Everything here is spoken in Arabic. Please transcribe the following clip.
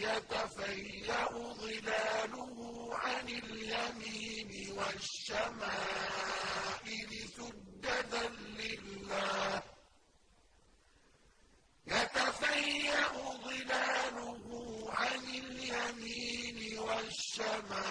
يَتَفَيَّأُ ظِلَالُهُ عَنِ الْيَمِينِ وَالشَّمَائِلِ سُجَّدًا لِّلَّهِ. يَتَفَيَّأُ ظِلَالُهُ عَنِ الْيَمِينِ وَالشَّمَائِلِ